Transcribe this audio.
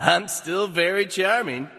I'm still very charming.